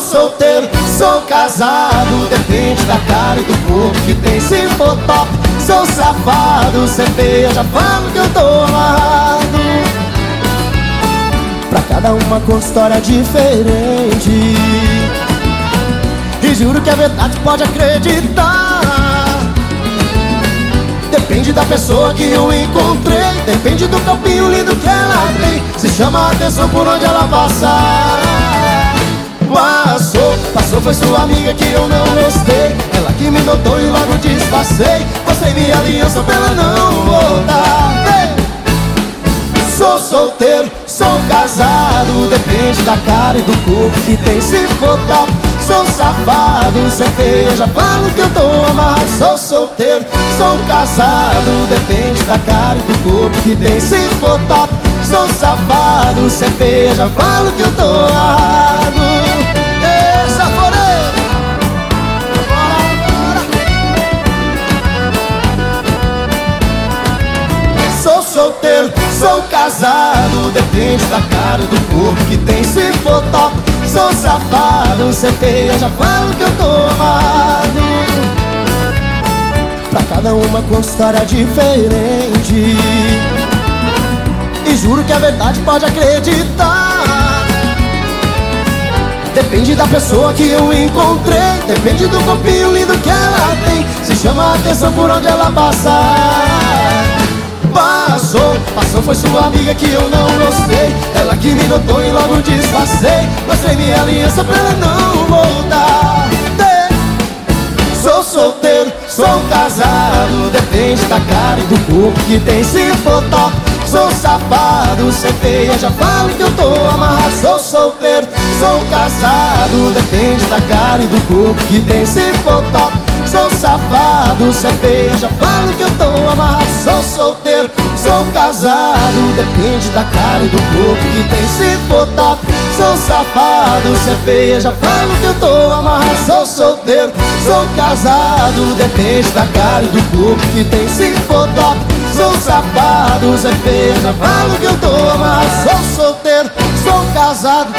solteiro, sou casado Depende da cara e do corpo que tem. Se for top, sou safado Cê já falo que eu tô amarrado Pra cada uma com história diferente. E juro que a verdade pode acreditar. Depende da pessoa que eu encontrei. Depende do campinho lindo que ela tem. Se chama a atenção por onde ela passar Passou, passou foi sua amiga que eu não gostei. Ela que me notou e logo disfarcei. Mostrei minha aliança pra ela não voltar. Sou solteiro, sou casado. Depende da cara e do corpo que tem. Se for top, sou safado. Já falo que eu tô amarrado. Sou solteiro, sou casado. Depende da cara e do corpo que tem. Se for top, sou safado. Já falo que eu tô amarrado solteiro, sou casado Depende da cara do corpo que tem. Se for top, sou safado Cê feia, já falo que eu tô amado. Pra cada uma com história diferente. E juro que a verdade pode acreditar. Depende da pessoa que eu encontrei. Depende do corpinho lindo que ela tem. Se chama a atenção por onde ela passar Passou, foi sua amiga que eu não gostei. Ela que me notou e logo disfarcei. Mostrei minha aliança pra ela não voltar. Sou solteiro, sou casado. Depende da cara e do corpo que tem Se for top, sou safado Cê feia, já falo que eu tô amarrado. Sou solteiro, sou casado. Depende da cara e do corpo que tem Se for top, sou safado Cê feia, já falo que eu tô amarrado. Sou solteiro, sou casado. Depende da cara e do corpo que tem. Se top, sou safado. Cê feia, já falo que eu tô. Amarrado Sou solteiro, sou casado. Depende da cara e do corpo que tem. Se top, sou safado. Cê feia, já falo que eu tô. Amarrado Sou solteiro, sou casado!